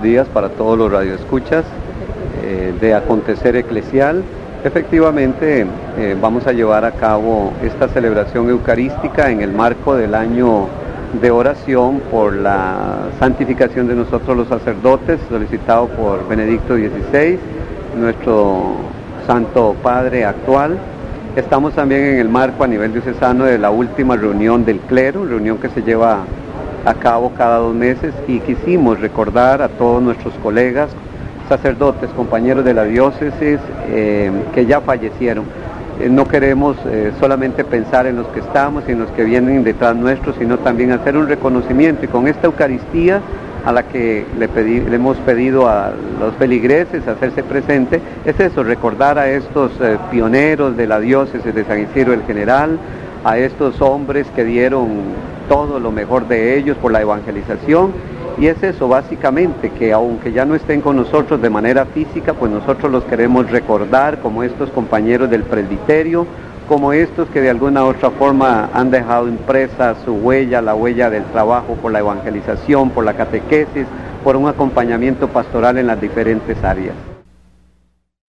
días para todos los radioescuchas eh, de Acontecer Eclesial. Efectivamente, eh, vamos a llevar a cabo esta celebración eucarística en el marco del año de oración por la santificación de nosotros los sacerdotes, solicitado por Benedicto XVI, nuestro Santo Padre actual. Estamos también en el marco a nivel diocesano de la última reunión del clero, reunión que se lleva a cabo cada dos meses y quisimos recordar a todos nuestros colegas, sacerdotes, compañeros de la diócesis eh, que ya fallecieron. Eh, no queremos eh, solamente pensar en los que estamos y en los que vienen detrás nuestros, sino también hacer un reconocimiento y con esta Eucaristía a la que le, le hemos pedido a los feligreses hacerse presente, es eso, recordar a estos pioneros de la diócesis de San Isidro el General, a estos hombres que dieron todo lo mejor de ellos por la evangelización. Y es eso básicamente, que aunque ya no estén con nosotros de manera física, pues nosotros los queremos recordar como estos compañeros del presbiterio, como estos que de alguna u otra forma han dejado impresa su huella, la huella del trabajo por la evangelización, por la catequesis, por un acompañamiento pastoral en las diferentes áreas.